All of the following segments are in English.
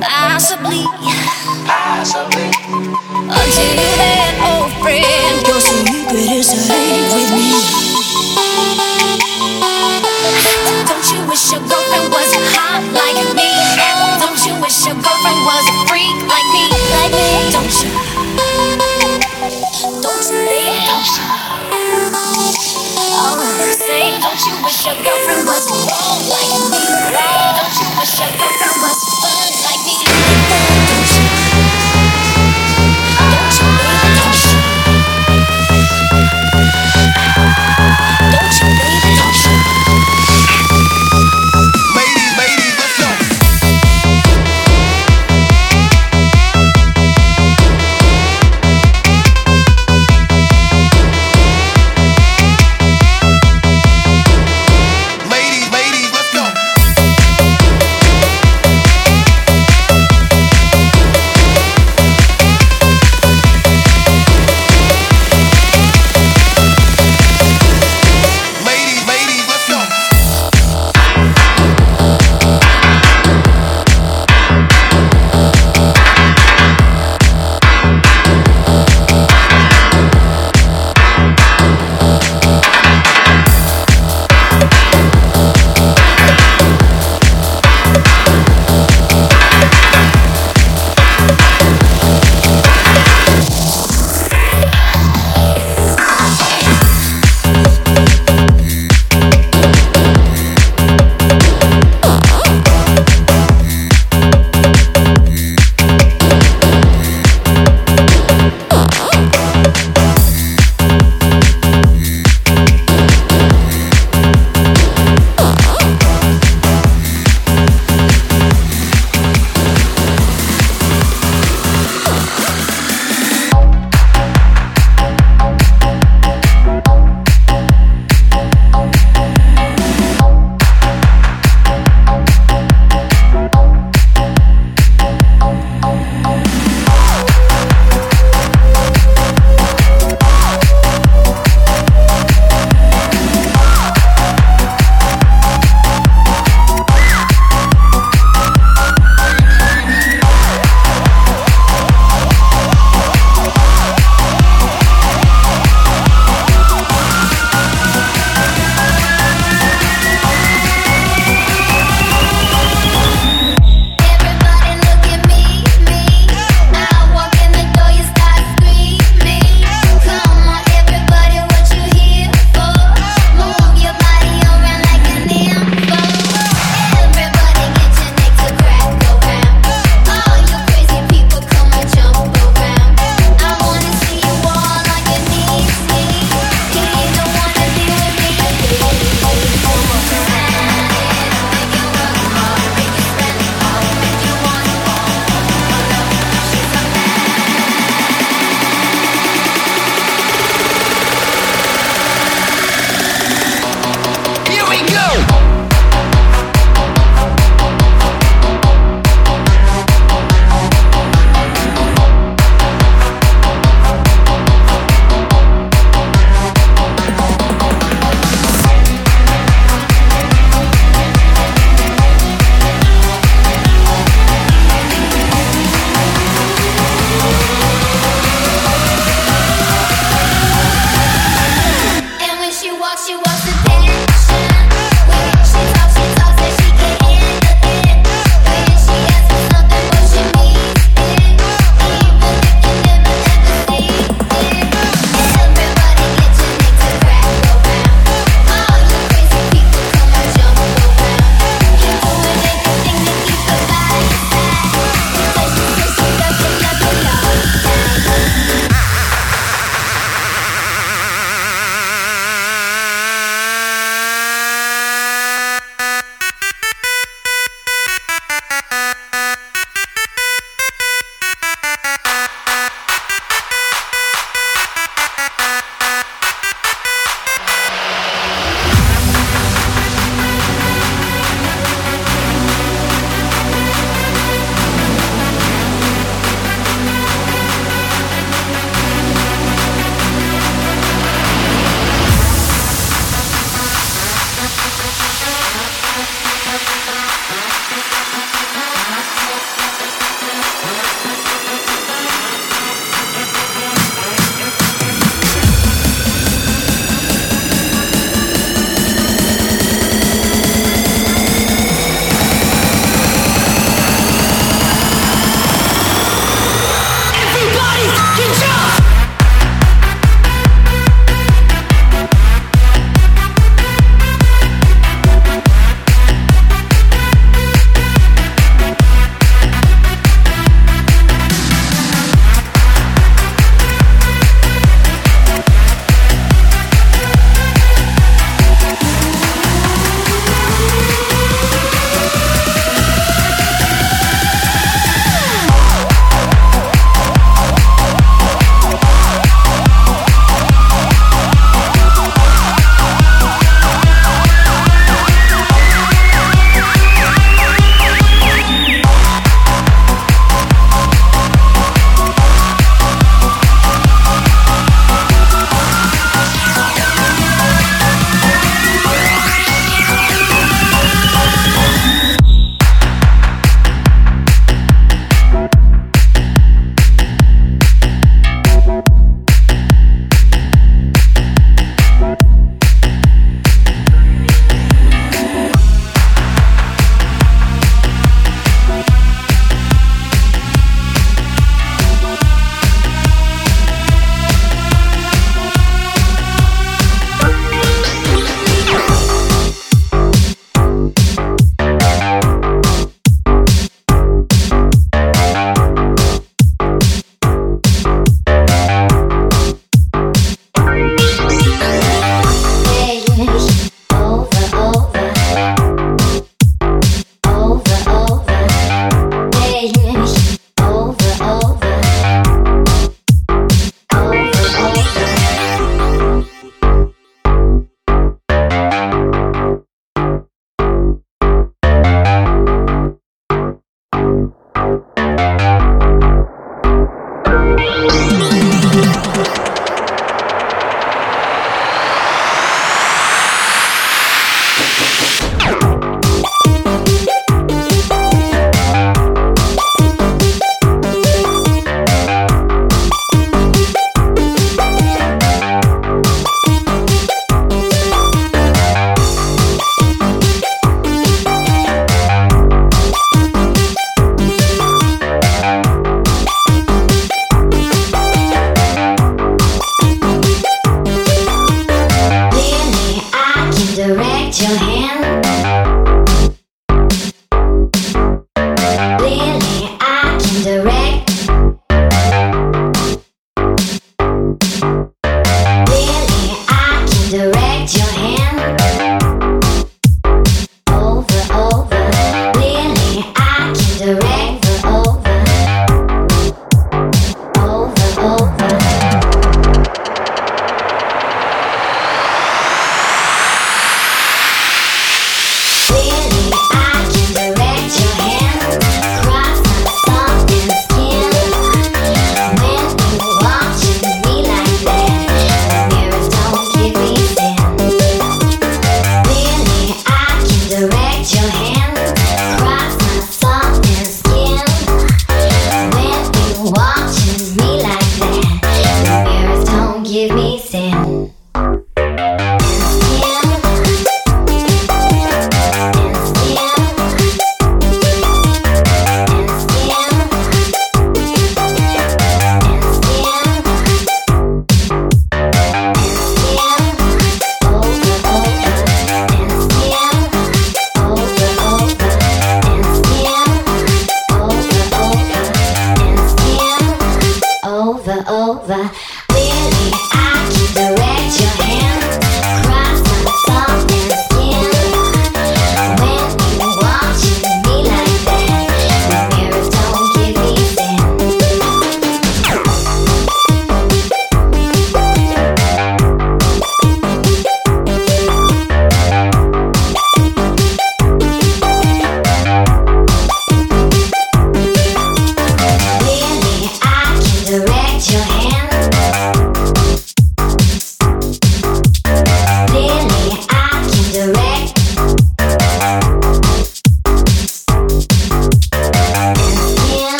Possibly. Possibly. Until you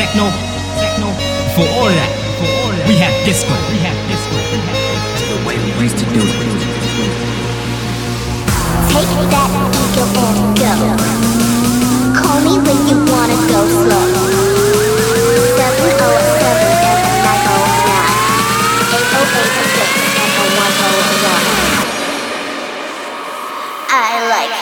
techno, techno. For all that, for all that, we have disco, we have disco. To the way we used to do it. Take that ego and go. Call me when you wanna go slow. Seven oh seven seven nine oh nine. Eight oh eight oh six. I like.